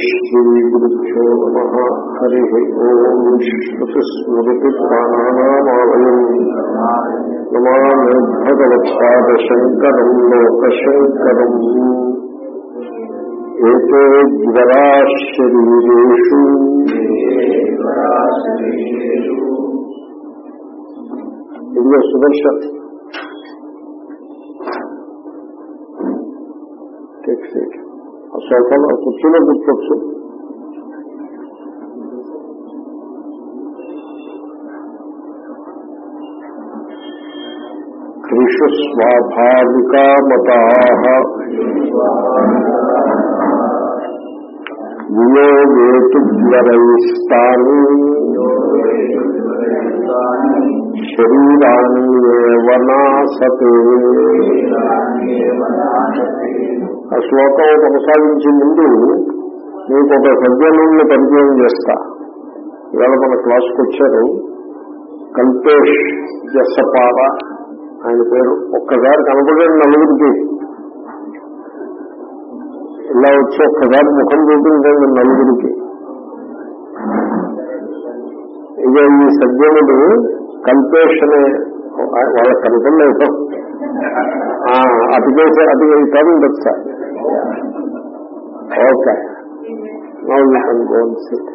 శ్రీగురుభ్యో నమ హరి ఓం శ్రుతిస్మృతిపురాణానామాలయం నమామి భగవత్పాదశంకరం లోకశంకరం ఏతే జ్వరా శరీరేషు ఇదిగో సుదర్శన్ టేక్ సీట్ ఆ సోఫాలో కూర్చుని కూర్చోచ్చు త్రిషు స్వాభావికా మతా వియోగేతు జ్వరైస్తాని శరీరాణ్యేవనాసతే ఆ శ్లోకం కొనసాగించే ముందు మీకు ఒక సజ్జనుల్ని పరిచయం చేస్తా. ఇవాళ మన క్లాస్కి వచ్చారు కల్పేష్ జసపార ఆయన పేరు. ఒక్కసారి కనపడండి నలుగురికి ఇలా వచ్చి ఒక్కసారి ముఖం చూపించండి నలుగురికి ఇక ఈ సజ్జనుడు కల్పేష్ అనే వాళ్ళ ఓకే అటుకేసి ఓకే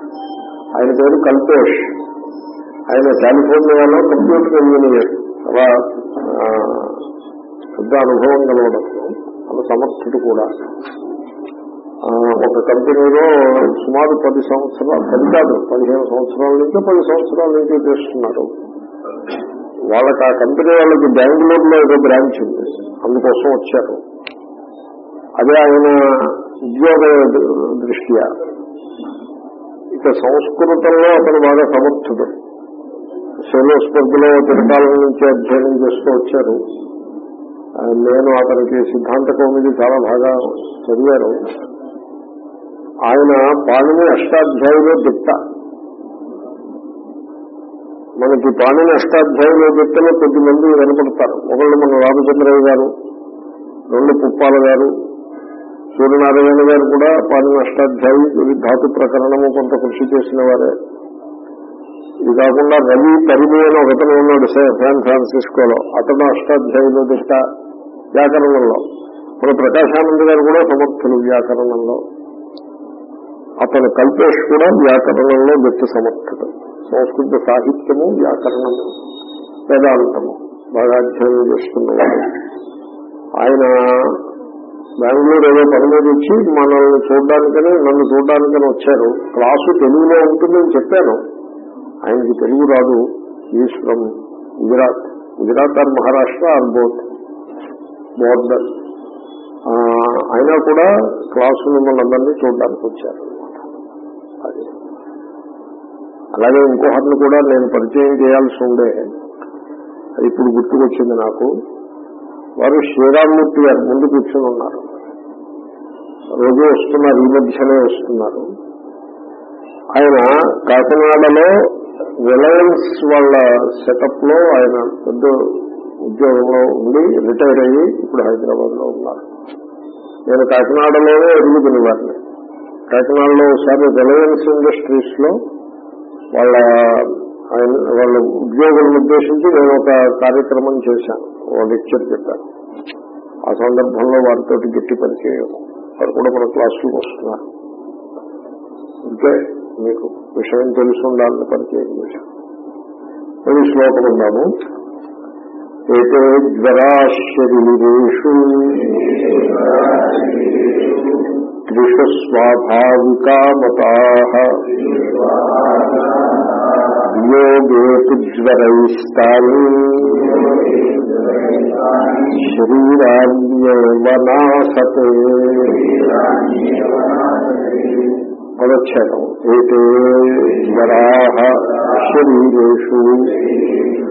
ఆయన పేరు కల్పేష్ ఆయన కాలిఫోర్నియాలో కంప్యూటర్ ఇంజనీర్ చాలా పెద్ద అనుభవం కలవడం చాలా సమర్థుడు కూడా. ఒక కంపెనీలో సుమారు పది సంవత్సరాలు పది కాదు పదిహేను సంవత్సరాల నుంచి పది సంవత్సరాల నుంచి చేస్తున్నారు. వాళ్ళకి ఆ కంపెనీ వాళ్ళకి బెంగళూరులో ఏదో బ్రాంచ్ ఉంది. అందుకోసం వచ్చారు. అదే ఆయన ఉద్యోగ దృష్ట్యా. ఇక సంస్కృతంలో అతను బాగా సమర్థుడు. శైలోస్పర్ధలో తిరకాలం నుంచి అధ్యయనం చేస్తూ వచ్చారు. నేను అతనికి సిద్ధాంత కౌమిది చాలా బాగా చదివారు ఆయన పాణిని అష్టాధ్యాయులో దిట్ట. మనకి పాణిని అష్టాధ్యాయులో దిట్టలో కొద్ది మంది కనపడతారు ఒకళ్ళు మన రామచంద్రయ్య గారు రెండు పుప్పాల గారు సూర్యనారాయణ గారు కూడా పాని అష్టాధ్యాయి ధాతు ప్రకరణము కొంత కృషి చేసిన వారే. ఇది కాకుండా రవి పరిమి అని ఒకతను ఉన్నాడు శాన్ ఫ్రాన్సిస్కోలో. అతను అష్టాధ్యాయులు దిష్ట వ్యాకరణంలో. మన ప్రకాశానంద గారు కూడా సమర్థులు వ్యాకరణంలో. అతను కల్పేష్ కూడా వ్యాకరణంలో దిట్ట సమర్థుడు. సంస్కృత సాహిత్యము వ్యాకరణము వేదాంతము బాగా అధ్యయనం చేస్తున్నవాడు ఆయన బెంగళూరు ఏదో పని మీద వచ్చి మనల్ని చూడడానికని నన్ను చూడడానికని వచ్చారు. క్లాసు తెలుగులో ఉంటుందని చెప్పాను. ఆయనకి తెలుగు రాదు. Is from Gujarat Gujarat or Maharashtra or both border అయినా కూడా క్లాసు మిమ్మల్ని అందరినీ చూడడానికి వచ్చారు అది. అలాగే ఇంకొకరిని కూడా నేను పరిచయం చేయాల్సి ఉండే అది ఇప్పుడు గుర్తుకొచ్చింది నాకు. వారు శ్రీరామ్మూర్తి గారు ముందు కూర్చొని ఉన్నారు. రోజు వస్తున్నారు ఈ మధ్యనే వస్తున్నారు. ఆయన కాకినాడలో రిలయన్స్ వాళ్ళ సెటప్లో ఆయన పెద్ద ఉద్యోగంలో ఉండి రిటైర్ అయ్యి ఇప్పుడు హైదరాబాద్లో ఉన్నారు. నేను కాకినాడలోనే ఎదుగుతున్న వారిని కాకినాడలో ఒకసారి రిలయన్స్ ఇండస్ట్రీస్లో వాళ్ళ ఆయన వాళ్ళ ఉద్యోగులను ఉద్దేశించి నేను ఒక కార్యక్రమం చేశాను. లెక్చర్ చెప్పారు. ఆ సందర్భంలో వారితో గట్టి పరిచయం. వారు కూడా మన క్లాసులకు వస్తున్నారు. అంటే మీకు విషయం తెలుసుండాలని ఉండాలని పరిచయం చేశాను అది శ్లోకం ఉన్నాము ఏతే జ్వరా త్రిషు స్వాభావికా మతా యోగేతు జ్వరైస్తాని శరీరాన్యేవనాసతే పదచ్ఛేదం ఏతే జ్వరా శరీరేషు.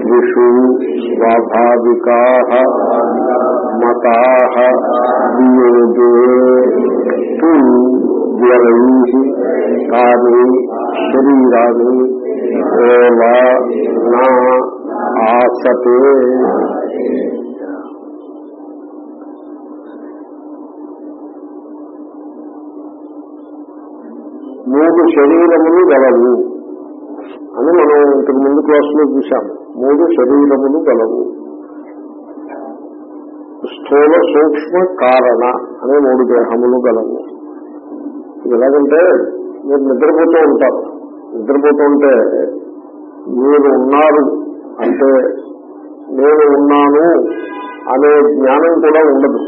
త్రిషు స్వాభావికా మతా వియోగే. జ్వరై తాని శరీరాన్ని ఏవ నా ఆసతే మూడు శరీరములు గలవు అని మనం ఇంతకు ముందు క్లాసులో చూశాము. మూడు శరీరములు గలవు. స్థూల సూక్ష్మ కారణ అనే మూడు దేహములు గలవు. ఎలాగంటే మీరు నిద్రపోతూ ఉంటారు. నిద్రపోతుంటే మీరు ఉన్నారు అంటే నేను ఉన్నాను అనే జ్ఞానం కూడా ఉండదు.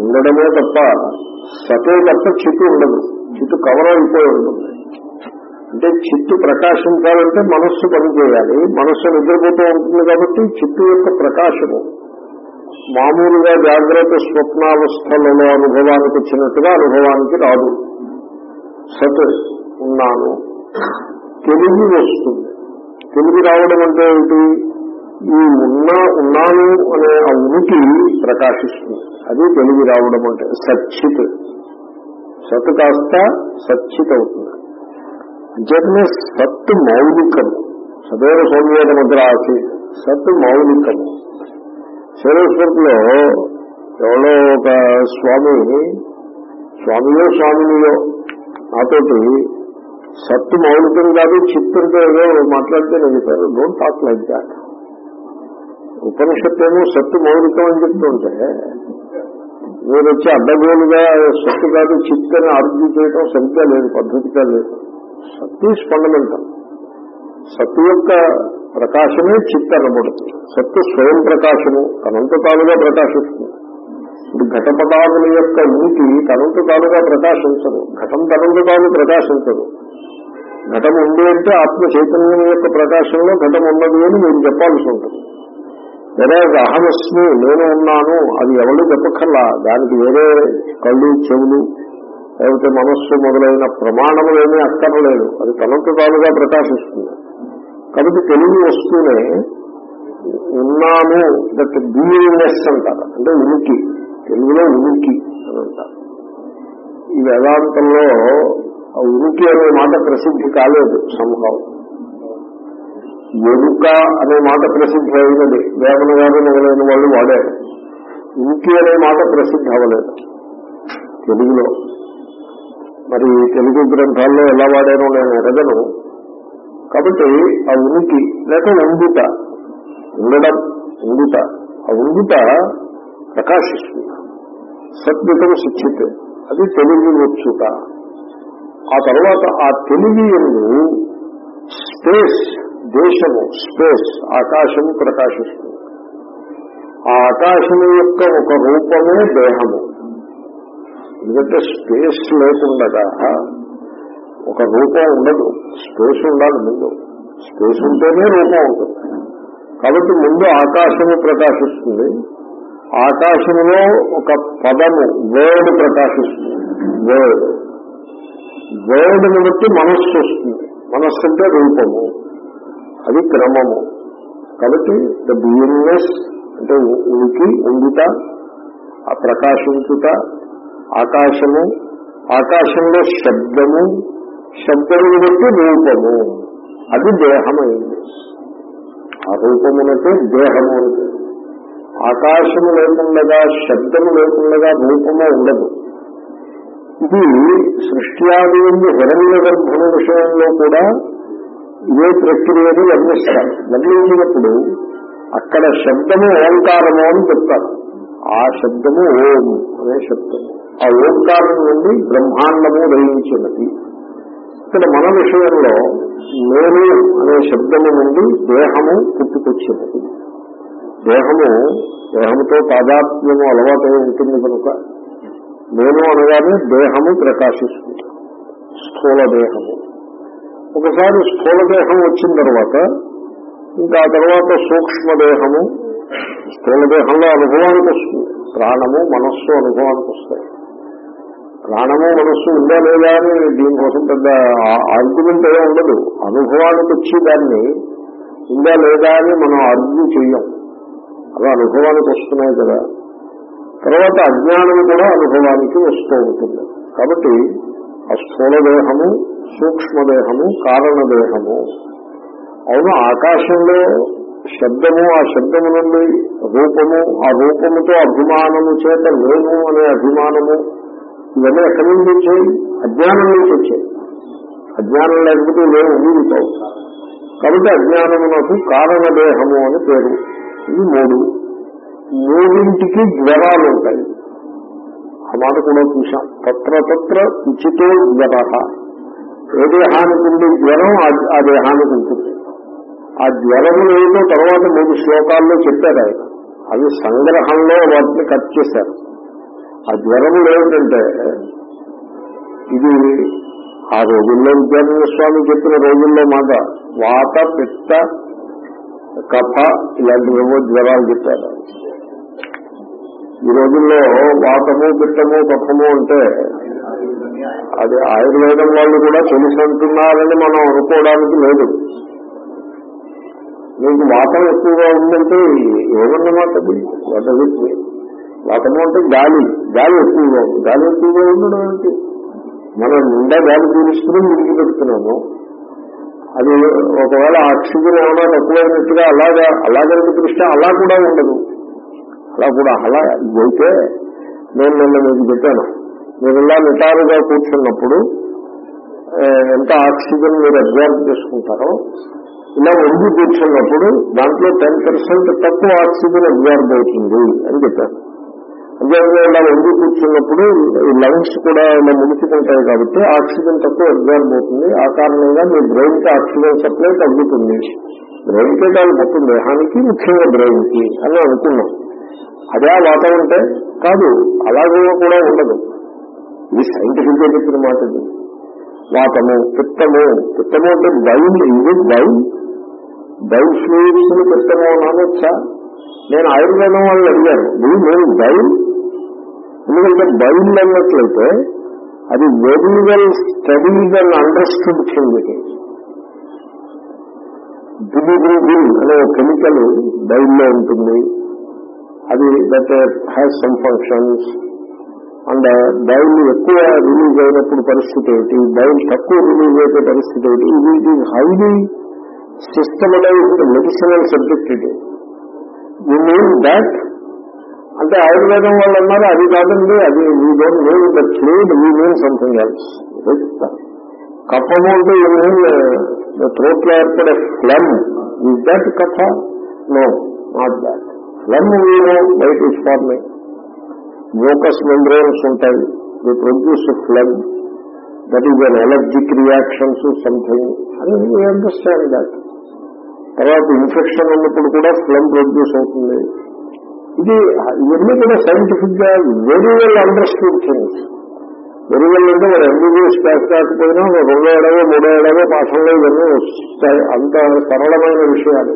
ఉండడమే తప్ప సతే తప్ప చిట్టు ఉండదు. చిట్టు కవర్ అయిపోయి ఉంటుంది. అంటే చిట్టు ప్రకాశించాలంటే మనస్సు పనిచేయాలి మనస్సు నిద్రపోతూ ఉంటుంది కాబట్టి చిట్టు యొక్క ప్రకాశము. మామూలుగా జాగ్రత్త స్వప్నావస్థలలో అనుభవానికి వచ్చినట్టుగా అనుభవానికి రాదు. సత్ ఉన్నాను. తెలివి వస్తుంది. తెలివి రావడం అంటే ఏమిటి? ఈ ఉన్నా ఉన్నాను అనే ఆ ఉనికి ప్రకాశిస్తుంది. అది తెలివి రావడం అంటే సచ్చిత్. సత్ కాస్త సచ్చిత్ అవుతుంది. అంచేతనే సత్ మౌలికము సదైవ సౌమ్యేద ముద్ర ఆసి సత్ మౌలికము శరీరస్వరూపులో ఎవరో ఒక స్వామి స్వామియో స్వామినియో నాతోటి సత్తు మౌలికం కాదు చిత్తంతో ఏదో మాట్లాడితే నేను sir don't talk like that Upanishad ఏమో సత్తు మౌలికం అని చెప్తుంటే మీరు వచ్చి అడ్డగోలుగా సత్తు కాదు చిత్ అని ఆర్గ్యూ చేయడం సరిగ్గా లేదు పద్ధతిగా లేదు. సత్తు ఈజ్ ఫండమెంటల్ సత్తు యొక్క ప్రకాశమే చిత్త అనబడుతుంది సత్తు స్వయం ప్రకాశము తనంత తానుగా ప్రకాశిస్తుంది. ఇప్పుడు ఘటపటాదుల యొక్క ఉనికి తనంత తానుగా ప్రకాశించదు. ఘటం తనంత తాను ప్రకాశించదు. ఘటం ఉంది అంటే ఆత్మ చైతన్యం యొక్క ప్రకాశంలో ఘటం ఉన్నది అని మీరు చెప్పాల్సి ఉంటుంది. వేరే అహమస్మి నేను ఉన్నాను అది ఎవరు చెప్పక్కర్లా. దానికి వేరే కళ్ళు చెవులు లేకపోతే మనస్సు మొదలైన ప్రమాణములేమీ అక్కర్లేదు. అది తనంత తానుగా ప్రకాశిస్తుంది. కాబట్టి తెలివి వస్తూనే ఉన్నాను దట్ బీయింగ్నెస్ అంటారు. అంటే ఉనికి. తెలుగులో ఉనికి అని అంటారు ఈ వేదాంతంలో ఆ ఉనికి అనే మాట ప్రసిద్ధి కాలేదు సంభవం ఎరుక అనే మాట ప్రసిద్ధి అయినది. వేమన గారు మొదలైన వాళ్ళు వాడారు. ఉనికి అనే మాట ప్రసిద్ధి అవ్వలేదు తెలుగులో. మరి తెలుగు గ్రంథాల్లో ఎలా వాడారో నేను ఎరగను. కాబట్టి ఆ ఉనికి లేక ఉండుట ఉండడం ఉండుట ఆ ఉండుట ప్రకాశిస్తుంది. సద్వితం శిక్షిత్. అది తెలివి వచ్చుట. ఆ తర్వాత ఆ తెలివి ఎందు స్పేస్ దేశము స్పేస్ ఆకాశము ప్రకాశిస్తుంది. ఆ ఆకాశము యొక్క ఒక రూపమే దేహము. ఎందుకంటే స్పేస్ లేకుండా ఒక రూపం ఉండదు. స్పేస్ ఉండాలి ముందు. స్పేస్ ఉంటేనే రూపం ఉంటుంది. కాబట్టి ముందు ఆకాశము ప్రకాశిస్తుంది. ఆకాశంలో ఒక పదము వేడు ప్రకాశిస్తుంది. వేడ్ వేడ్ని బట్టి మనస్సు వస్తుంది. మనస్సు అంటే రూపము. అది క్రమము. కాబట్టి ద బియింగ్నెస్ అంటే ఉనికి ఉండుట ఆ ప్రకాశించుట ఆకాశము ఆకాశంలో శబ్దము శబ్దమును బట్టి రూపము. అది దేహమైంది. ఆ రూపమునకే దేహము అంటే ఆకాశము లేకుండగా శబ్దము లేకుండగా రూపము ఉండదు. ఇది సృష్ట్యాది హిరణ్య గర్భము విషయంలో కూడా ఇదే ప్రక్రియను వర్ణిస్తారు వర్ణించినప్పుడు అక్కడ శబ్దము ఓంకారము అని చెప్తారు. ఆ శబ్దము ఓం అనే శబ్దం. ఆ ఓంకారం నుండి బ్రహ్మాండము గ్రహించినది. ఇక్కడ మన విషయంలో నేను అనే శబ్దము నుండి దేహము పుట్టుకొచ్చినది. దేహము దేహముతో తాదాత్మ్యము అలవాటై ఉంటుంది కనుక నేను అనగానే దేహము ప్రకాశిస్తుంది. స్థూల దేహము. ఒకసారి స్థూల దేహం వచ్చిన తర్వాత ఇంకా ఆ తర్వాత సూక్ష్మదేహము స్థూల దేహంలో అనుభవానికి వస్తుంది. ప్రాణము మనస్సు అనుభవానికి వస్తాయి. ప్రాణము మనస్సు ఉందా లేదా అని దీనికోసం పెద్ద ఆర్గ్యుమెంట్ ఏమీ ఉండదు. అనుభవానికి వచ్చి దాన్ని ఉందా లేదా అని మనం ఆర్గ్యూ చెయ్యం. అలా అనుభవానికి వస్తున్నాయి కదా. తర్వాత అజ్ఞానం కూడా అనుభవానికి వస్తూ ఉంటుంది. కాబట్టి ఆ స్థూలదేహము సూక్ష్మదేహము కారణదేహము. అవును ఆకాశంలో శబ్దము ఆ శబ్దము నుండి రూపము ఆ రూపముతో అభిమానము చేత నేను అనే అభిమానము ఇవన్నీ ఎక్కడి నుంచి వచ్చాయి? అజ్ఞానం నుంచి వచ్చాయి. అజ్ఞానం లేకపోతే ఇవేం ఉండేది కావు కాబట్టి అజ్ఞానమునకు కారణదేహము అని పేరు. ఇవి మూడు మూడింటికి జ్వరాలు ఉంటాయి. ఆ మాట కూడా చూసాం తత్ర తత్ర ఉచితో జ్వర. ఏ దేహానికి ఉండే జ్వరం ఆ- ఆ దేహానికి ఉంటుంది. ఆ జ్వరములు ఏదో తర్వాత మూడు శ్లోకాల్లో చెప్పారు ఆయన. అవి సంగ్రహంలో వాటిని కట్ చేశారు. ఆ జ్వరములు ఏమిటంటే ఇది ఆ రోజుల్లో విద్యానంద స్వామి చెప్పిన రోజుల్లో మాట వాత పిత్త కఫ ఇలాంటివేవో జ్వరాలు చెప్పారు. ఈ రోజుల్లో వాతము పిత్తము కఫము అంటే అది ఆయుర్వేదం వాళ్ళు కూడా తెలిసి అంటున్నారని మనం అనుకోవడానికి లేదు. మీకు వాతం ఎక్కువగా ఉందంటే ఏమన్నమాట అది వాతము? అంటే గాలి. గాలి ఎక్కువగా ఉంది. గాలి ఎక్కువగా ఉండడం ఏంటి? మనం నిండా గాలి పీలుస్తున్నాం మిగిలి పెడుతున్నాము. అది ఒకవేళ ఆక్సిజన్ ఏమైనా తక్కువైనట్టుగా అలాగా అలాగని దృష్ట్యా అలా కూడా ఉండదు. అలా కూడా అలా ఇదైతే నేను నిన్న మీకు చెప్పాను. మీరు ఇలా నిటారుగా కూర్చున్నప్పుడు ఎంత ఆక్సిజన్ మీరు అబ్జర్వ్ చేసుకుంటారో ఇలా వంగి కూర్చున్నప్పుడు దాంట్లో టెన్ పర్సెంట్ తక్కువ ఆక్సిజన్ అబ్జర్వ్ అవుతుంది అని చెప్పాను అదేవిధంగా ఇలా ఉండి కూర్చున్నప్పుడు ఈ లంగ్స్ కూడా ఇలా ముడుచుకుంటాయి కాబట్టి ఆక్సిజన్ తక్కువ అబ్జర్వ్ అవుతుంది. ఆ కారణంగా మీ బ్రెయిన్కి ఆక్సిజన్ సప్లై తగ్గుతుంది. బ్రెయిన్ కే కాదు మొత్తం దేహానికి ముఖ్యంగా బ్రెయిన్కి అని అనుకున్నాం. అదే ఆ అంటే కాదు అలాగే కూడా ఉండదు. ఇది సైంటిఫిక్గా చెప్పిన మాట ఇది. వాతము పిత్తము పిత్తము అంటే బైల్ ఇది బైల్ బైల్ ఫ్లూయిడ్స్ పిత్తము అని నేను ఆయుర్వేదం వాళ్ళని అడిగాను. ఇది నేను బైల్ ఎందుకంటే బైల్ అన్నట్లయితే అది very well studied and understood thing ఇది బిలిబ్రిజిన్ అనే కెమికల్ బైల్లో ఉంటుంది. అది that has some functions and bile ఎక్కువ రిలీజ్ అయినప్పుడు పరిస్థితి ఏంటి బైల్ తక్కువ రిలీజ్ అయితే పరిస్థితి ఏంటి ఇది it is highly systematised medicinal subject ఇది యూ మీన్ దాట్ అంటే ఆయుర్వేదం వాళ్ళు అన్నారు అది కాదండి అది we don't mean the fluid we mean something else కఫము అంటే యూ మీన్ థ్రోట్లో ఏర్పడే phlegm is that కఫ no not that phlegm we know బయట ఇస్ ఫార్మింగ్ మ్యూకస్ మెంబ్రేన్స్ ఉంటాయి. They produce phlegm that is an allergic reactions something అని we understand that తర్వాత infection ఉన్నప్పుడు కూడా ఫ్లమ్ produce అవుతుంది. ఇది ఇవన్నీ కూడా సైంటిఫిక్గా very well understood things very well అంటే మరి ఎంబీబీఎస్ క్లాస్ కాకపోయినా రెండో ఏడవో మూడో ఏడవో పాఠంలో ఇవన్నీ వస్తాయి. అంత సరళమైన విషయాలు.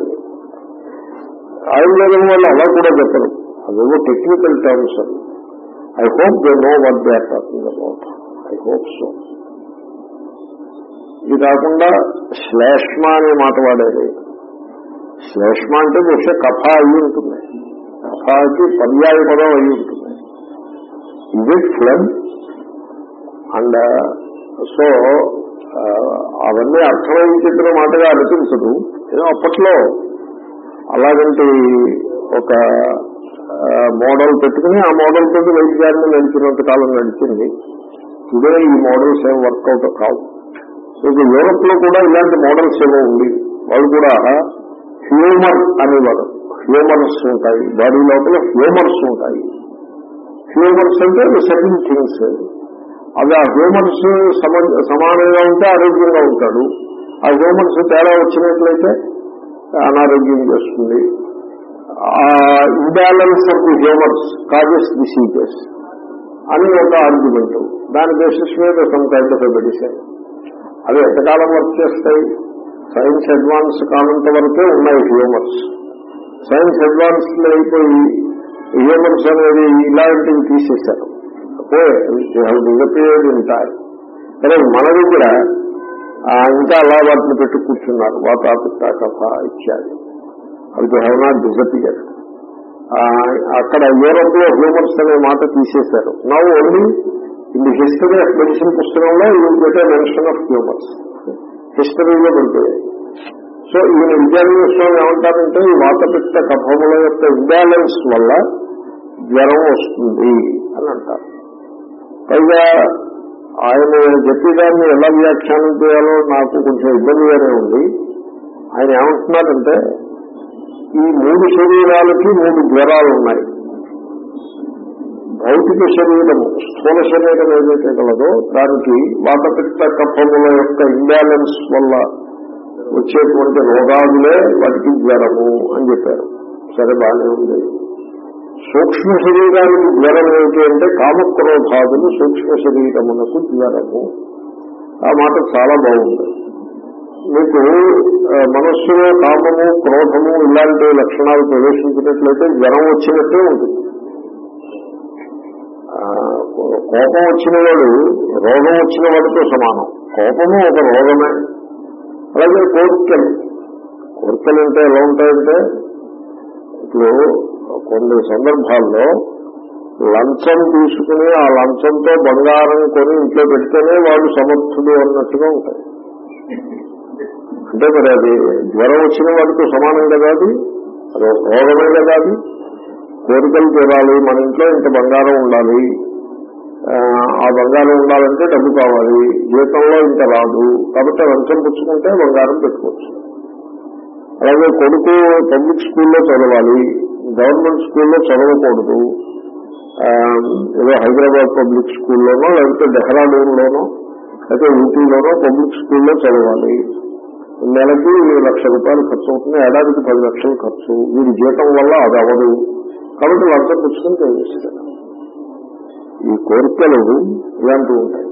ఆయుర్వేదం వల్ల అలా కూడా చెప్పరు. అవేవో టెక్నికల్ టర్మ్స్ అవి I hope they know what they are talking about I hope so ఇది కాకుండా శ్లేష్మ అనే మాట వాడేది శ్లేష్మ అంటే బహుశా కథ అయి ఉంటుంది. కఫాకి పర్యాయ పదం అయి ఉంటుంది. ఇది ఫ్లడ్ అండ్ సో అవన్నీ అర్థమైన చెప్పిన మాటగా అనిపించదు. ఏదో అప్పట్లో అలాగంటి ఒక uh, మోడల్ పెట్టుకుని ఆ మోడల్ తోటి వైద్యాన్ని నడిచినంత కాలం నడిచింది. టుడే ఈ మోడల్స్ ఏం వర్కౌట్ కావు. ఇక యూరోప్లో కూడా ఇలాంటి మోడల్స్ ఏమో ఉంది వాళ్ళు కూడా హ్యూమర్ అనేవారు. హ్యూమర్స్ ఉంటాయి. బాడీ లోపల హ్యూమర్స్ ఉంటాయి. హ్యూమర్స్ అంటే సెకండ్ థింగ్స్ అవి ఆ హ్యూమర్స్ సమానంగా ఉంటే ఆరోగ్యంగా ఉంటాడు. ఆ హ్యూమర్స్ తేడా వచ్చినట్లయితే అనారోగ్యం చేస్తుంది. ఆ imbalance of the humours causes diseases అని ఒక ఆర్గ్యుమెంట్ దాని బేసిస్ మీద సమ్ కైండ్ ఆఫ్ మెడిసిన్ అవి ఎంతకాలం వర్క్ చేస్తాయి? సైన్స్ అడ్వాన్స్ కానంత వరకే ఉన్నాయి హ్యూమర్స్ సైన్స్ అడ్వాన్స్డ్ అయిపోయి హ్యూమన్స్ అనేది ఇలాంటివి తీసేశారు. Disappeared in time. కానీ మనది కూడా ఇంకా అలా వాటిని పెట్టు కూర్చున్నారు. వాతాపిత్త కథ ఇత్యాది అవి హ్యావ్ నాట్ డిజపియర్ అక్కడ యూరోప్లో హ్యూమర్స్ అనే మాట తీసేశారు. నా only in the history of medicine పుస్తకంలో ఇది పెట్టే మెన్షన్ ఆఫ్ హ్యూమర్స్ హిస్టరీలో పడిపోయాయి సో ఈయన విద్యార్థి స్వామి ఏమంటారంటే ఈ వాతపిత్త కఫముల యొక్క ఇంబ్యాలెన్స్ వల్ల జ్వరం వస్తుంది అని అంటారు. పైగా ఆయన చెప్పేదాన్ని ఎలా వ్యాఖ్యానం చేయాలో నాకు కొంచెం ఇబ్బందిగానే ఉంది. ఆయన ఏమంటున్నారంటే ఈ మూడు శరీరాలకి మూడు జ్వరాలు ఉన్నాయి. భౌతిక శరీరము స్థూల శరీరం ఏదైతే కలదో దానికి వాతపిత్త కఫముల యొక్క ఇంబ్యాలెన్స్ వల్ల వచ్చేటువంటి రోగాదులే వాటికి జ్వరము అని చెప్పారు. సరే బాగానే ఉంది. సూక్ష్మ శరీరానికి జ్వరం ఏమిటి అంటే కామక్రోధాదులు సూక్ష్మ శరీరమునకు జ్వరము. ఆ మాట చాలా బాగుంది. మీకు మనస్సులో కామము క్రోధము ఇలాంటి లక్షణాలు ప్రవేశించినట్లయితే జ్వరం వచ్చినట్టే ఉంటుంది. కోపం వచ్చిన వాడు రోగం వచ్చిన వాడితో సమానం. కోపము ఒక రోగమే. అలాగే కోరికలు. కోరికలు అంటే ఎలా ఉంటాయంటే ఇప్పుడు కొన్ని సందర్భాల్లో లంచం తీసుకుని ఆ లంచంతో బంగారం కొని ఇంట్లో పెడితేనే వాళ్ళు సమర్థుడు అన్నట్టుగా ఉంటాయి. అంటే మరి అది జ్వరం వచ్చిన వాడితో సమానం కదా అది? రోగమే కదా అది? కోరికలు తీరాలి మన ఇంట్లో ఇంత బంగారం ఉండాలి. ఆ, బంగారం ఉండాలంటే డబ్బు కావాలి. జీతంలో ఇంత రాదు. కాబట్టి లంచం పుచ్చుకుంటే బంగారం పెట్టుకోవచ్చు. అలాగే కొడుకు పబ్లిక్ స్కూల్లో చదవాలి. గవర్నమెంట్ స్కూల్లో చదవకూడదు. ఏదో హైదరాబాద్ పబ్లిక్ స్కూల్లోనో లేకపోతే డెహ్రాడూన్లోనో లేకపోతే ఊటీలోనో పబ్లిక్ స్కూల్లో చదవాలి. నెలకి లక్ష రూపాయలు ఖర్చు అవుతుంది. ఏడాదికి పది లక్షలు ఖర్చు. వీడి జీతం వల్ల అది అవ్వదు. కాబట్టి లంచం పుచ్చుకొని తెలియజేస్తారు ఈ కోరికలు ఇలాంటివి ఉంటాయి.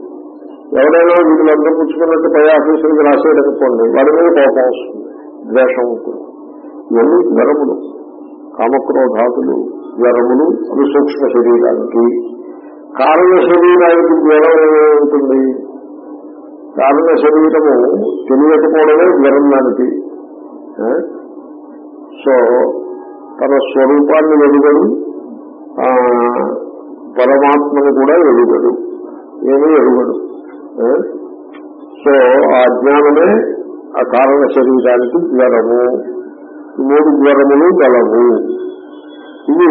ఎవరైనా వీళ్ళు అందరూ పుచ్చుకున్నట్టు పై ఆఫీసులకు రాసేయడనుకోండి వాడి మీద కోపం వస్తుంది. ద్వేషం ఉంటుంది. ఇవన్నీ జ్వరములు. కామక్రోధాతులు జ్వరములు అవి సూక్ష్మ శరీరానికి. కారణ శరీరానికి జ్వరం ఉంటుంది? కారణ శరీరము తెలియకపోవడమే జ్వరం దానికి సో తన స్వరూపాన్ని వెలుగడు పరమాత్మను కూడా ఎరుగడు ఏమీ ఎరుగడు సో ఆ అజ్ఞానమే ఆ కారణ శరీరానికి జ్వరము. మూడు జ్వరములు గలవు ఇవి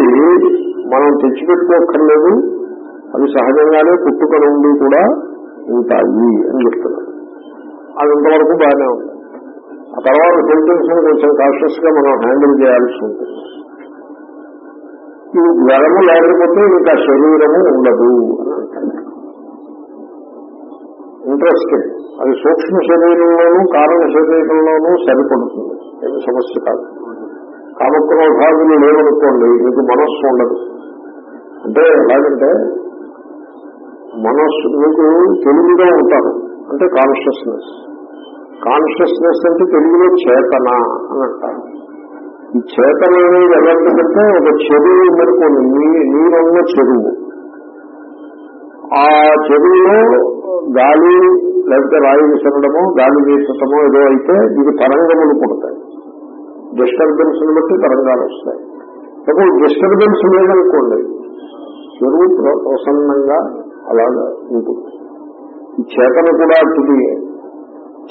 మనం తెచ్చిపెట్టుకోక్కర్లేదు. అవి సహజంగానే పుట్టుక నుండి కూడా ఉంటాయి అని చెప్తున్నారు. అది ఇంతవరకు బాగానే ఉంది. ఆ తర్వాత సెంటెన్స్ కొంచెం కాన్షియస్గా మనం హ్యాండిల్ చేయాల్సి ఉంటుంది. ఈ జ్వరము లేకపోతే ఇంకా శరీరము ఉండదు. అని ఇంట్రెస్టింగ్ అది సూక్ష్మ శరీరంలోనూ కారణ శరీరంలోనూ సరిపడుతుంది. ఏమి సమస్య కాదు. కామక్రోధాదులు లేవనుకోండి మీకు మనస్సు ఉండదు. అంటే ఎలాగంటే మనస్సు మీకు తెలుగుగా ఉంటారు. అంటే కాన్షియస్నెస్ కాన్షియస్నెస్ అంటే తెలుగులో చేతన అని అంటారు. ఈ చేతన అనేది ఎలాంటిదంటే ఒక చెరువు ఉందనుకోండి నీరున్న చెరువు ఆ చెరువులో గాలి లేకపోతే రాయి విసరడమో గాలి వీసటమో ఏదో అయితే ఇది తరంగములు పుడతాయి. డిస్టర్బెన్స్ బట్టి తరంగాలు వస్తాయి. సపోజ్ డిస్టర్బెన్స్ లేదనుకోండి చెరువు ప్రసన్నంగా అలాగా ఉంటుంది. ఈ చేతన కూడా అటుదియే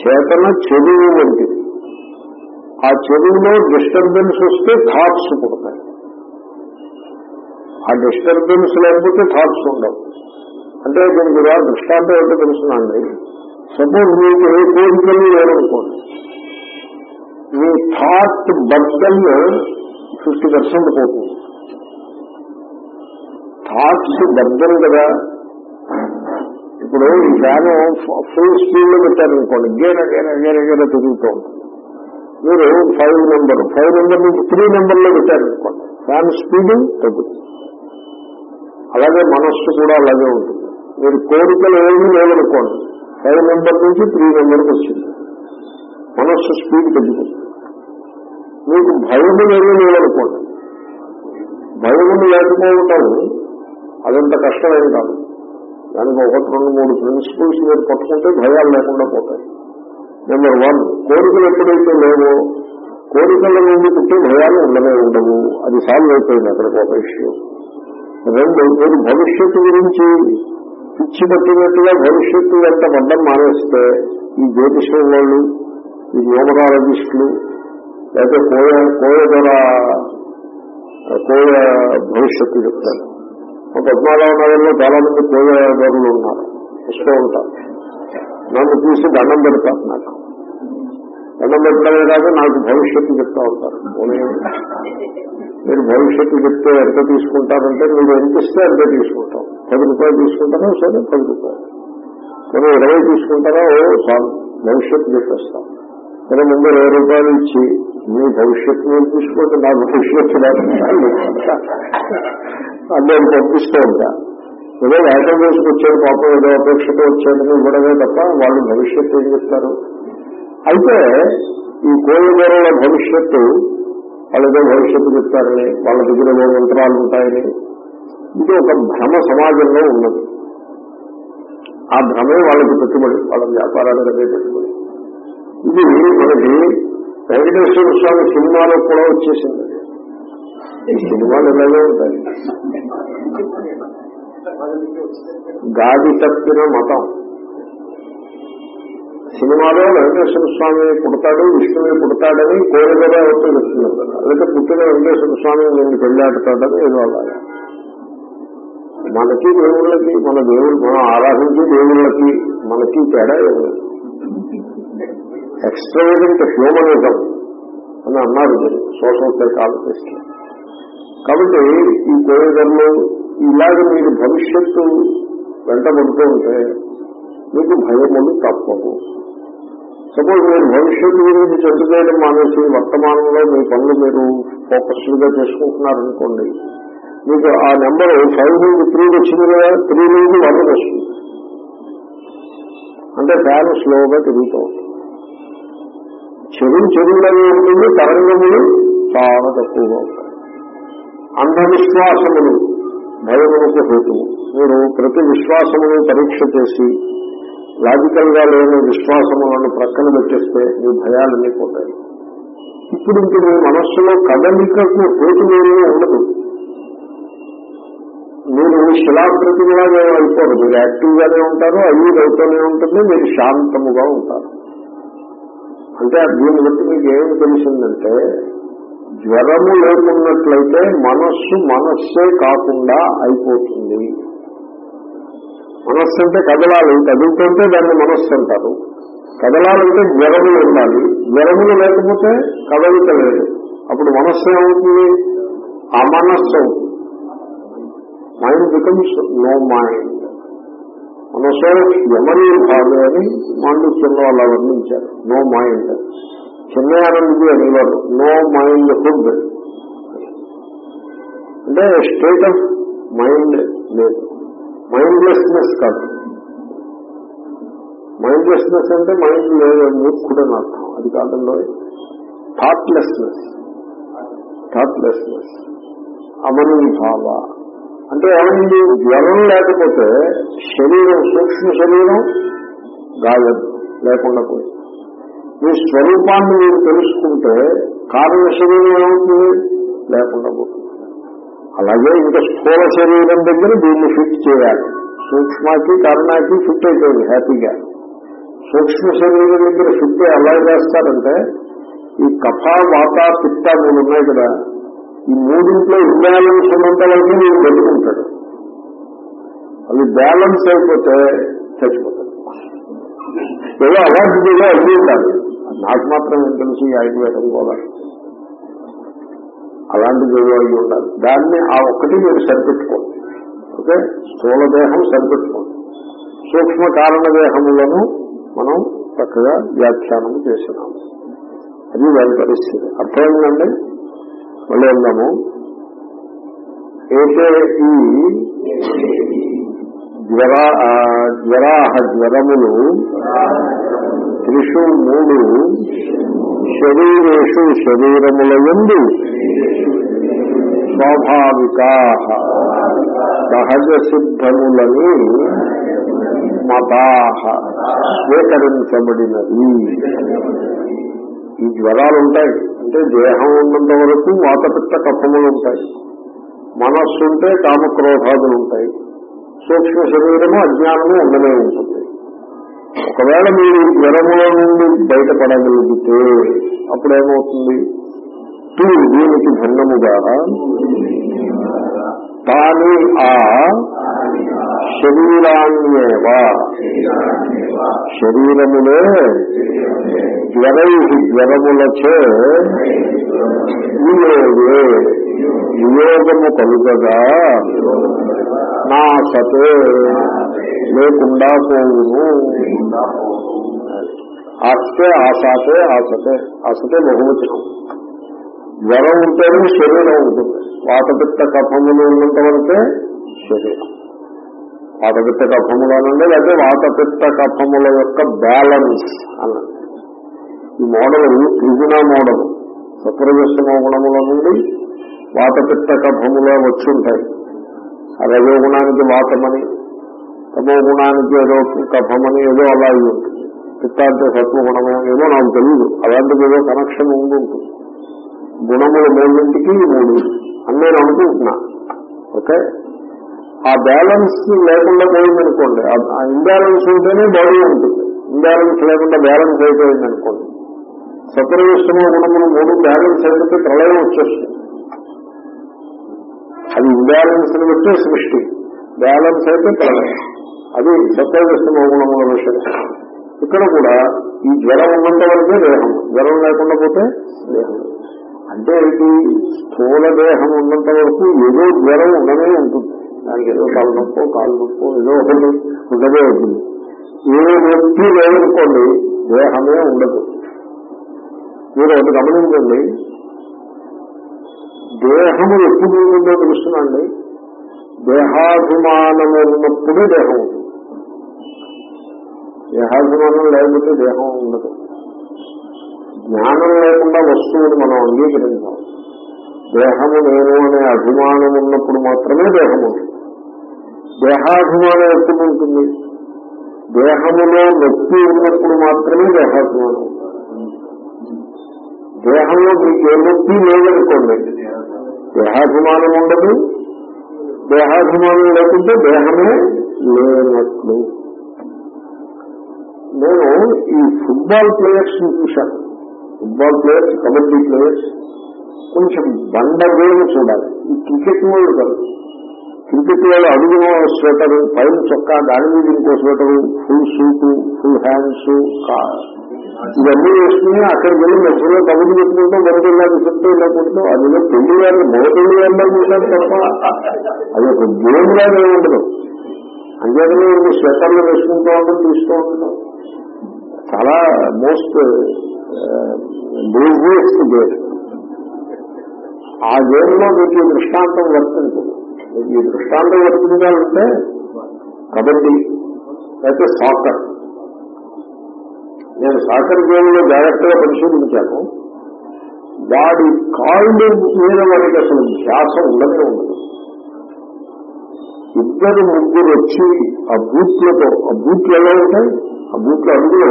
చేతన చెరువు వంటిది. ఆ చెరువులో డిస్టర్బెన్స్ వస్తే థాట్స్ పుడతాయి. ఆ డిస్టర్బెన్స్ లేకపోతే థాట్స్ ఉండవు. అంటే దీనికి కూడా దృష్టాంతం ఏంటో తెలుసునండి సపోజ్ మీకు ఏ కోరికలు లేదనుకోండి. మీ థాట్ బద్దల్ ఫిఫ్టీ పర్సెంట్ పోతుంది. థాట్స్ బద్దలు కదా. ఇప్పుడు ఈ ఫ్యాన్ ఫుల్ స్పీడ్లో పెట్టారనుకోండి. గేర గేర గేర గేర తిరుగుతూ ఉంటుంది. మీరు ఫైవ్ నెంబర్ ఫైవ్ నెంబర్ నుంచి త్రీ నెంబర్లో పెట్టారనుకోండి. ఫ్యాన్ స్పీడ్ తగ్గుతుంది. అలాగే మనస్సు కూడా అలాగే ఉంటుంది. మీరు కోరికలు ఏమీ లేవనుకోండి ఫైవ్ నెంబర్ నుంచి త్రీ నెంబర్కి వచ్చింది. మనస్సు స్పీడ్ తగ్గుతుంది. మీకు భయము ఏమీ లేవనుకోండి. భయములు లేకపోవటం అదంత కష్టమేం కాదు. దానికి ఒకటి రెండు మూడు ప్రిన్సిపల్స్ మీరు పట్టుకుంటే భయాలు లేకుండా పోతాయి. నెంబర్ వన్ కోరికలు ఎప్పుడైతే లేవో కోరికల నుండి పుట్టే భయాలు ఉండనే ఉండవు. అది సాల్వ్ అయిపోయింది అక్కడికి ఒక ఇష్యూ రెండు మీరు భవిష్యత్తు గురించి పిచ్చి పట్టినట్టుగా భవిష్యత్తు ఎంత పడ్డం మానేస్తే ఈ జ్యోతిషం వాళ్ళు ఈ న్యూమరాలజిస్టులు లేకపోతే కోయ కోయ ద్వారా కోయ భవిష్యత్తు చెప్తారు. మా పద్మారావు నగర్లో చాలా మంది కోయదారులు ఉన్నారు. వస్తూ ఉంటారు. నన్ను చూసి దండం పెడతారు నాకు. దండం కాదు నాకు భవిష్యత్తు చెప్తా ఉంటారు. మీరు భవిష్యత్తు చెప్తే ఎంత తీసుకుంటారంటే మీరు ఎంత ఇస్తే అంతే తీసుకుంటాం. పది రూపాయలు తీసుకుంటారా? సరే పది రూపాయలు. మరి ఇరవై తీసుకుంటారా? ఓ చాలు భవిష్యత్తు చెప్పేస్తాం. సరే ముందు ఇరవై రూపాయలు ఇచ్చి మీ భవిష్యత్తు మీరు తీసుకోండి నా భవిష్యత్తు అన్నీ పంపిస్తూ ఉంటా ఏదో వేషం వేసుకొచ్చాడు పాపం ఏదో అపేక్షతో వచ్చాడని ఇవ్వడమే తప్ప వాళ్ళు భవిష్యత్తు ఏం చెప్తారు? అయితే ఈ కోయగూరల భవిష్యత్తు వాళ్ళు భవిష్యత్తు చెప్తారని వాళ్ళ దగ్గర ఏదో మంత్రాలు ఉంటాయని. ఇది ఒక భ్రమ సమాజంలో ఉన్నది. ఆ భ్రమే వాళ్ళకి పెట్టుబడి వాళ్ళ వ్యాపారాలకు అదే పెట్టుబడి. ఇది మనకి వెంకటేశ్వర స్వామి సినిమాలో కూడా వచ్చేసింది. సినిమాలు ఎలాగే ఉంటాయి. గాది తప్పిన మతం. సినిమాలో వెంకటేశ్వర స్వామి పుడతాడు విష్ణువు పుడతాడని కోరికగా వచ్చి చెప్తున్నారు? అలాగే పుట్టిన వెంకటేశ్వర స్వామి నేను పెళ్ళాడుతాడని ఏదో అలాగా మనకి దేవుళ్ళకి మన దేవుడు మనం ఆరాధించే దేవుళ్ళకి మనకి తేడా ఏమి ఎక్స్ట్రావెంట్ హ్యూమనిజం అని అన్నారు సోషల్ సైకాలజిస్ట్ కాబట్టి ఈ కోరికలు ఇలాగ మీరు భవిష్యత్తు వెంటబడుతూ ఉంటే మీకు భయములు తప్పవు. సపోజ్ మీరు భవిష్యత్తు గురించి చర్చ చేయడం మానేసి వర్తమానంలో మీ పనులు మీరు ఫోకస్డ్గా చేసుకుంటున్నారనుకోండి మీకు ఆ నెంబర్ ఫైవ్ నుంచి త్రీకి వచ్చింది కదా త్రీ నుంచి వన్కి వస్తుంది. అంటే ఫ్యాన్ స్లోగా తిరుగుతూ ఉంటుంది. చెరువు చెరువులని ఉంటుంది తరంగములు చాలా తక్కువగా ఉంటాయి. అంధవిశ్వాసములు భయములకు హేతువు. మీరు ప్రతి విశ్వాసమును పరీక్ష చేసి లాజికల్గా లేని విశ్వాసములను ప్రక్కన పెట్టేస్తే మీ భయాలన్నీ పోతాయి. ఇప్పుడు ఇంక మీ మనస్సులో కదలికకు హేతువేమీ ఉండదు. మీరు శిలాకృతిలాగా అయిపోరు. మీరు యాక్టివ్ గానే ఉంటారు అయ్యి అవుతూనే ఉంటుంది మీరు శాంతముగా ఉంటారు. అంటే దీన్ని బట్టి మీకు ఏమి తెలిసిందంటే జ్వరము లేకున్నట్లయితే మనస్సు మనస్సే కాకుండా అయిపోతుంది. మనస్సు అంటే కదలాలి కదులుతుంటే దాన్ని మనస్సు అంటారు. కదలాలంటే జ్వరములు ఉండాలి. జ్వరములు లేకపోతే కదలిక లేదు అప్పుడు మనస్సు ఏమవుతుంది? అమనస్సు. అవుతుంది మైండ్ బికమ్స్ నో మైండ్ మనసో యమనీ భావి అని మాండుక్యంలో అలా వర్ణించారు. నో మైండ్ చిన్నయానందజీ అనేవారు నో మైండ్ ఫుడ్ అంటే స్టేట్ ఆఫ్ మైండ్ లేదు. మైండ్లెస్నెస్ కాదు. మైండ్లెస్నెస్ అంటే మైండ్ లేదు మూర్ఖుడు అని అర్థం. అది కాదంలో థాట్లెస్నెస్ థాట్లెస్నెస్ అమనీ భావ అంటే ఏమైంది? జ్వరం లేకపోతే శరీరం సూక్ష్మ శరీరం గాయదు లేకుండా పోయింది మీ స్వరూపాన్ని మీరు తెలుసుకుంటే కారణ శరీరం ఏమవుతుంది లేకుండా పోతుంది అలాగే ఇంకా స్థూల శరీరం దగ్గర దీన్ని ఫిట్ చేయాలి. సూక్ష్మకి కారణాకి ఫిట్ అయిపోయింది హ్యాపీగా సూక్ష్మ శరీరం దగ్గర ఫిట్ ఎలా చేస్తారంటే ఈ కఫ వాత పిత్త మూడు ఉన్నాయి కదా ఈ మూడింట్లో ఇంబ్యాలెన్స్ ఉన్నంత వరకు నేను పెట్టుకుంటాడు. అవి బ్యాలెన్స్ అయిపోతే చచ్చిపోతాడు. ఏదో అలాంటిదిగా అయ్యి ఉండాలి నాకు మాత్రం ఏం తెలుసు ఈ ఆయుర్వేదం కూడా. అలాంటిది ఏదో అయ్యి ఉండాలి దాన్ని ఆ ఒక్కటి మీరు సరిపెట్టుకోండి. ఓకే? స్థూల దేహం సరిపెట్టుకోండి. సూక్ష్మ కారణ దేహములను మనం చక్కగా వ్యాఖ్యానం చేసినాము అది వారి పరిస్థితి. అర్థమైందండి? మళ్ళీ వెళ్దాము. ఏతే ఈ జ్వరా జ్వరాహ జ్వరములు త్రిషు మూడు శరీరేషు శరీరముల ఎందు స్వాభావికా సహజ సిద్ధములని మతాహ స్వీకరించబడినది. ఈ జ్వరాలు ఉంటాయి. అంటే దేహం ఉన్నంత వరకు వాతపిత్త కప్పములు ఉంటాయి. మనస్సు ఉంటే కామక్రోధాదులు ఉంటాయి. సూక్ష్మ శరీరము అజ్ఞానము ఉండనే ఉంటుంది. ఒకవేళ మీరు జ్వరముల నుండి బయటపడగలిగితే అప్పుడేమవుతుంది? తూ దీనికి భిన్నముగా తాని ఆ శరీరాన్యేవా. శరీరములే జ్వరై జ్వరములచే వియోగే. వియోగము కలుగగా నా సతే లేకుండా పోవును. ఆస్తే ఆశాతే ఆశతే ఆశతే బహువచనం. జ్వరం ఉంటేనే శరీరం ఉంటుంది. వాతపిత్త కఫములు ఉన్నంత వరకే శరీరం. వాతపిత్త కఫములు అనండి లేకపోతే వాతపిత్త కఫముల యొక్క బ్యాలెన్స్ అనండి. ఈ మోడల్ త్రిగుణ మోడల్ సత్వరజస్సమ గుణముల నుండి వాతపిత్త కఫములే వచ్చి ఉంటాయి. రజోగుణానికి వాతమని తమోగుణానికి ఏదో కఫమని ఏదో అలా అయి ఉంటుంది. పిత్త అంటే సత్వగుణమే ఏదో నాకు తెలియదు. అలాంటిది ఏదో కనెక్షన్ ఉండి ఉంటుంది. గుణముల మూడింటికి మూడు. అని నేను అనుకుంటున్నా. ఓకే? ఆ బ్యాలెన్స్ లేకుండా పోయిందనుకోండి. ఆ ఇంబ్యాలెన్స్ ఉంటేనే బాడీ ఉంటుంది. ఇంబ్యాలెన్స్ లేకుండా బ్యాలెన్స్ అయిపోయింది అనుకోండి సత్వరవిష్టమ గుణములు మూడు బ్యాలెన్స్ అయిపోతే ప్రళయం వచ్చేస్తుంది. అది ఇంబ్యాలెన్స్ వచ్చే సృష్టి. బ్యాలెన్స్ అయితే ప్రళయం. అది సత్వవిష్టమ విషయం ఇక్కడ కూడా ఈ జ్వరం ఉన్నంత వరకే దేహం. జ్వరం లేకుండా పోతే దేహం. అంటే ఇది స్థూల దేహం ఉన్నంత వరకు ఏదో జ్వరం ఉండనే ఉంటుంది. దానికి ఏదో తలనొప్పో కాలు నొప్పో ఏదో ఒకటి ఉండదే ఉంటుంది. ఏ వ్యక్తి లేదనుకోండి దేహమే ఉండదు. మీరు ఒకటి గమనించండి. దేహము ఎప్పుడు ఉందో తెలుస్తుందండి దేహాభిమానం ఉన్నప్పుడే దేహం ఉంటుంది. దేహాభిమానం లేకపోతే దేహం ఉండదు. జ్ఞానం లేకుండా వస్తువుని మనం అంగీకరించాం. దేహము నేను అనే అభిమానం ఉన్నప్పుడు మాత్రమే దేహం ఉంటుంది దేహాభిమానం ఎప్పుడు ఉంటుంది? దేహములో నొప్పి ఉన్నప్పుడు మాత్రమే దేహాభిమానం దేహంలో మీకు ఏ నొప్పి లేదనుకోండి దేహాభిమానం ఉండదు. దేహాభిమానం లేకుంటే దేహమే లేనట్లు. నేను ఈ ఫుట్బాల్ ప్లేయర్స్ చూశాను. ఫుట్బాల్ ప్లేయర్స్ కబడ్డీ ప్లేయర్స్ కొంచెం బండ చూడాలి. ఈ క్రికెట్ వాళ్ళు కాదు. క్రికెట్ వాళ్ళు అడుగున స్వెటరు పైన చొక్కా దాని మీద ఇంకో sweater full suit full hands ఇవన్నీ వేసుకుని అక్కడికి వెళ్ళి మధ్యలో కబడ్డీ పెట్టుకుంటూ మొదటిలా చెప్తూ ఇలా కొడుతూ అదిలో పెళ్ళి వాళ్ళు మొదటి గారిలో చూశారు తప్ప అది ఒక గేమ్ లాగా ఉండదు. అంతేకాని స్వెటర్లు వేసుకుంటూ ఉండడం తీస్తూ ఉండడం. చాలా మోస్ట్ డేంజరస్ గేమ్ ఆ గేమ్లో మీకు ఈ దృష్టాంతం వర్తించదు. మీకు ఈ దృష్టాంతం వర్తించాలంటే కబడ్డీ అయితే సాకర్ నేను సాకర్ గేమ్లో జాగ్రత్తగా పరిశీలించాను. వాడి కాళ్ళు మీద వాడికి అసలు ధ్యాస ఉండనే ఉండదు. ఇద్దరు ముగ్గురు వచ్చి ఆ బూట్లతో ఆ బూట్లు ఎలా ఉంటాయి? ఆ బూట్లు అడుగున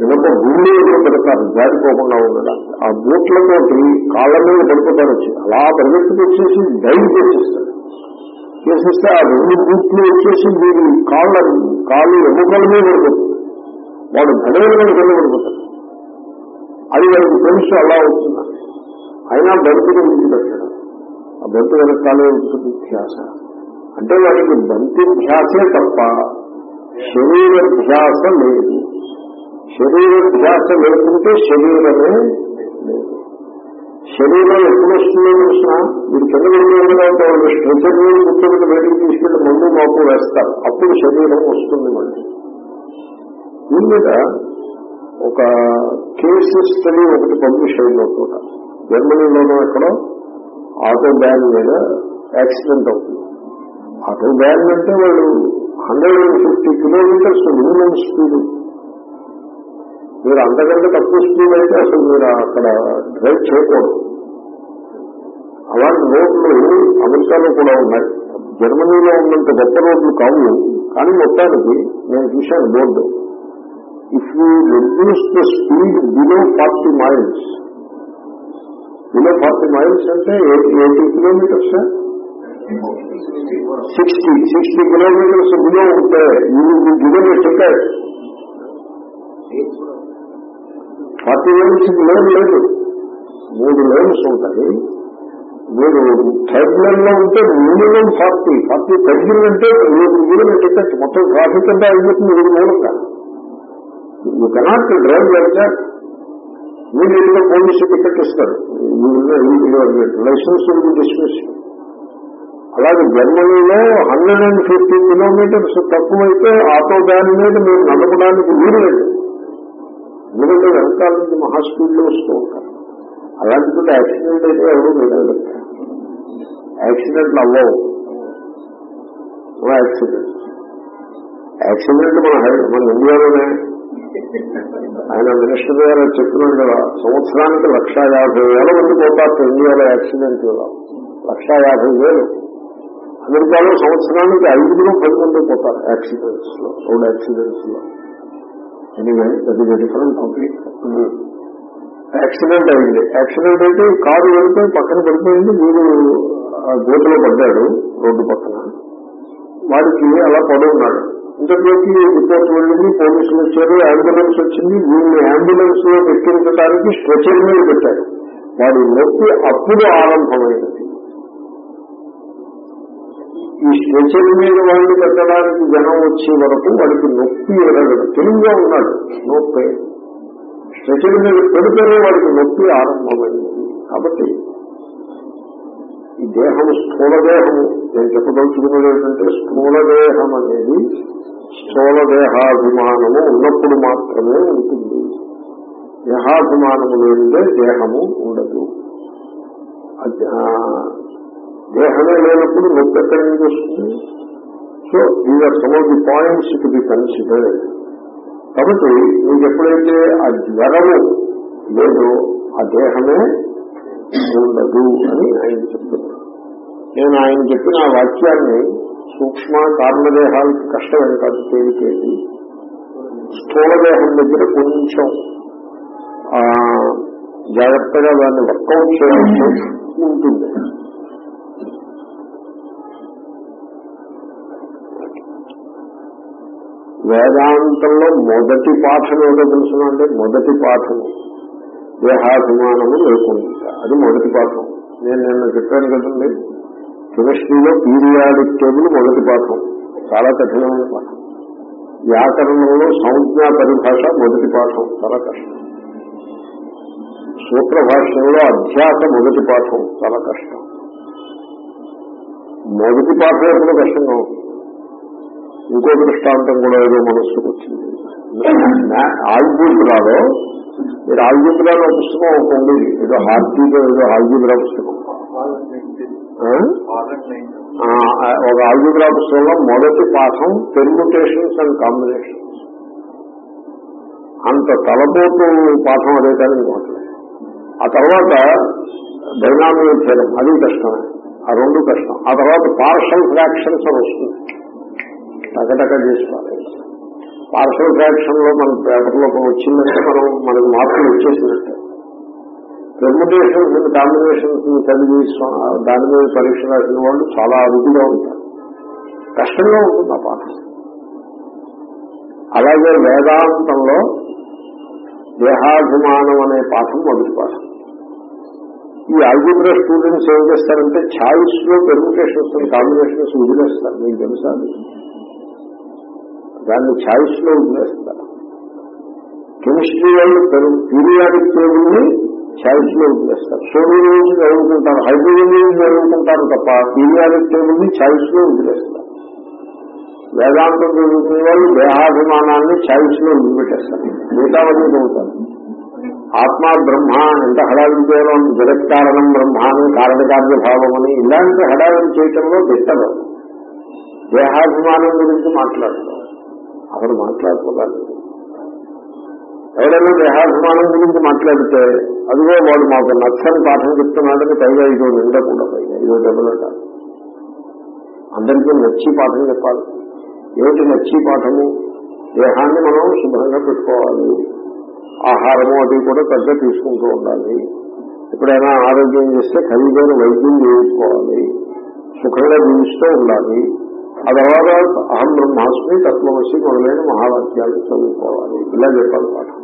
నిన్న గుండె పెడతారు జారిపోకుండా ఉండడానికి ఆ బూట్లతోటి కాళ్ళ మీద పడిపోతారు వచ్చి. అలా పరిగెత్తుకు వచ్చేసి డైవ్ చేసేస్తారు. చేసేస్తే ఆ రెండు బూట్లు వచ్చేసి వీరి కాళ్ళ కాళ్ళు ఎముకల మీద పడిపోతుంది వాడు గడవల మీద కింద పడిపోతాడు. అది వాడికి తెలుసు అలా అవుతుంది. అయినా బంతిని విడిచిపెట్టడం ఆ బంతి వెనకాలే ఉంటుంది ధ్యాస. అంటే వాడికి బంతి ధ్యాసే తప్ప శరీర ధ్యాస లేదు. శరీర ధ్యాస లేకుంటే శరీరమే లేదు. శరీరం ఎప్పుడు వస్తుందో తెలిసిన మీరు కింద పడిపోయిన స్ట్రెచర్ మీద కూర్చోబెట్టి బయటికి తీసుకెళ్ళి మందు మాపు వేస్తారు. అప్పుడు శరీరం వస్తుంది మళ్ళీ. దీని మీద ఒక కేసు స్టడీ ఒకటి పబ్లిష్ అయింది చోట. జర్మనీలోనూ ఎక్కడో ఆటో బ్యాన్ మీద యాక్సిడెంట్ అవుతుంది. ఆటో బ్యాన్ అంటే వాళ్ళు hundred and fifty kilometres minimum speed. మీరు అంతకంటే తక్కువ స్పీడ్ అయితే అసలు మీరు అక్కడ డ్రైవ్ చేయకూడదు. అలాంటి రోడ్లు అమెరికాలో కూడా ఉన్నాయి. జర్మనీలో ఉన్నంత గొప్ప రోడ్లు కావు కానీ మొత్తానికి నేను చూశాను board. If you reduce the speed below forty miles below forty miles అంటే eighty kilometres? Sixty sixty kilometres below ఉంటే you given ticket forty miles lane లేదు మూడు లేన్స్ ఉంటాయి మీరు థర్డ్ లైన్లో ఉంటే మినిమం ఫార్టీ ఫార్టీ తగ్గిందంటే మీరు మిగిలిన టికెట్ మొత్తం ట్రాఫిక్ అంతా అయిపోతుంది మీరు మూలంగా యూ కెనాట్ డ్రైవ్ లైక్ మీరు ఇంట్లో పోలీసు టికెట్ ఇస్తారు లైసెన్స్ డిస్మిస్ అలాగే జర్మనీలో హండ్రెడ్ అండ్ ఫిఫ్టీ కిలోమీటర్స్ తక్కువైతే ఆటో బ్యాన్ మీద మీరు నడపడానికి వీలు లేదు ఎందుకంటే వెనకాల నుంచి మహా స్పీడ్లో వస్తూ ఉంటారు. అలాంటి యాక్సిడెంట్ అయితే ఎవరు లేదు యాక్సిడెంట్లు అవ్వవు. యాక్సిడెంట్. యాక్సిడెంట్ మన హై- మన ఇండియాలోనే. ఆయన మినిస్టర్ గారు చెప్పినాడు కదా సంవత్సరానికి లక్ష యాభై వేల మంది పోతారు ఇండియాలో యాక్సిడెంట్ లక్ష యాభై వేలు. అమెరికాలో సంవత్సరానికి ఐదుగురు పది మంది పోతారు యాక్సిడెంట్స్లో road యాక్సిడెంట్స్లో. Anyway that is different complete accident అయింది. యాక్సిడెంట్ అయితే కారు వెళ్తే పక్కన పడిపోయింది వీడు ఆ గోతులో పడ్డాడు రోడ్డు పక్కన. వాడికి అలా పడున్నాడు ఉన్నాడు. రిపోర్ట్ వెళ్ళింది పోలీసులు వచ్చారు అంబులెన్స్ వచ్చింది వీళ్ళు అంబులెన్స్లో పెట్టించడానికి స్ట్రెచర్ మీద పెట్టారు. వాడి నొప్పి అప్పుడు ఆరంభమైనది ఈ స్ట్రెచర్ మీద వాళ్ళు పెట్టడానికి జనం వచ్చే వరకు వాడికి నొప్పి ఎరగదు తెలుగుగా ఉన్నాడు నొప్పి. స్ట్రెచర్ మీద పెడితేనే వాడికి నొప్పి ఆరంభమైంది. కాబట్టి ఈ దేహము స్థూల దేహము నేను చెప్పదలుచుకున్నది ఏంటంటే స్థూల దేహం అనేది స్థూల దేహాభిమానము ఉన్నప్పుడు మాత్రమే ఉంటుంది. దేహాభిమానము లేనిదే దేహము ఉండదు. దేహమే లేనప్పుడు నొప్పి ఎక్కడి నుంచి వస్తుంది so these are some of the points to be considered కాబట్టి మీకు ఎప్పుడైతే ఆ జ్వరము లేదో ఆ దేహమే ఉండదు అని ఆయన చెప్తున్నారు. నేను ఆయన చెప్పిన ఆ వాక్యాన్ని సూక్ష్మ కారణదేహాలకి కష్టమైన కాదు తేలికేది. స్థూలదేహం దగ్గర కొంచెం జాగ్రత్తగా దాన్ని వర్కౌట్ చేయాల్సి ఉంటుంది. వేదాంతంలో మొదటి పాఠం ఏదో తెలుసునంటే మొదటి పాఠము. దేహాభిమానము లేకుండా. అది మొదటి పాఠం. నేను నిన్న చెప్పాను కదండి కెమిస్ట్రీలో పీరియాడిక్ టేబుల్ మొదటి పాఠం. చాలా కఠినమైన పాఠం. వ్యాకరణంలో సంజ్ఞా పరిభాష మొదటి పాఠం. చాలా కష్టం. సూత్ర భాషలో అధ్యాస మొదటి పాఠం. చాలా కష్టం. మొదటి పాఠం ఎప్పుడు కష్టంగా ఉంటుంది? ఇంకో దృష్టాంతం కూడా ఏదో మనస్సుకు వచ్చింది. ఆల్జీబ్రాలో మీరు ఆల్జీబ్రాలో పుస్తకం ఒక ఉండేది ఏదో హార్జీలో ఏదో ఆల్జీబ్రా పుస్తకం. ఒక ఆల్జీబ్రా పుస్తకంలో మొదటి పాఠం పెర్ముటేషన్స్ అండ్ కాంబినేషన్స్ అంత తలపోతు పాఠం అదే కానీ ఆ తర్వాత డైనామిక్ చేయడం అది కష్టమే. ఆ రెండు కష్టం. ఆ తర్వాత పార్షల్ ఫ్రాక్షన్స్ అని వస్తుంది. టకటక చేసుకోవాలి. పార్షల్ ఫ్రాక్షన్లో మన పేపర్లో వచ్చిందంటే మనం మనకు మార్పులు వచ్చేసినట్టే. పెర్ముటేషన్స్ అండ్ కాంబినేషన్స్ చదివి దాని మీద పరీక్ష రాసిన వాళ్ళు చాలా అరుదుగా ఉంటారు. కష్టంగా ఉంటుంది ఆ పాఠం. అలాగే వేదాంతంలో దేహాభిమానం అనే పాఠం మొదటి పాఠం. ఈ ఆల్జిబ్రా స్టూడెంట్స్ ఏం చేస్తారంటే ఛాయిస్లో పెర్ముటేషన్స్ కాంబినేషన్స్ వదిలేస్తారు. మీకు తెలుసా దాన్ని ఛాయిస్లో వదిలేస్తారు కెమిస్ట్రీ వాళ్ళు పీరియాడిక్ టేబుల్ని ఛాయిస్లో వదిలేస్తారు. సోడియం నుంచి చదువుకుంటారు హైడ్రోజన్ గురించి చదువుకుంటారు తప్ప పీరియాడిక్ టేబుల్ని ఛాయిస్లో వదిలేస్తారు. వేదాంతం చదువుకునే వాళ్ళు దేహాభిమానాన్ని ఛాయిస్లో వదిలిపెట్టేస్తారు. వాళ్ళు చదువుతారు. ఆత్మ బ్రహ్మ ఎంత హడావిడి చేయడం జగత్కారణం బ్రహ్మ అని కారణకార్యభావం అని ఇలాంటి హడావిడి చేయటంలో పెట్టడం దేహాభిమానం గురించి మాట్లాడతాం అక్కడ మాట్లాడుకోవాలి. ఎవరైనా దేహాభిమానం గురించి మాట్లాడితే అదిగో వాడు మాకు నచ్చని పాఠం చెప్తున్నాడని పైగా ఇదో నిండా కూడా పైగా ఇదో డెవలట అందరికీ నచ్చి పాఠం చెప్పాలి. ఏమిటి నచ్చి పాఠము? దేహాన్ని మనం శుభ్రంగా పెట్టుకోవాలి. ఆహారము అది కూడా పెద్ద తీసుకుంటూ ఉండాలి. ఎప్పుడైనా ఆరోగ్యం చేస్తే ఖరీదైన వైద్యం చేయించుకోవాలి. సుఖంగా జీవిస్తూ ఉండాలి. ఆ తర్వాత అహం బ్రహ్మాస్మి తత్వమసి మొదలైన మహావాక్యాలు చదువుకోవాలి. ఇలా చెప్పాలి పాఠం.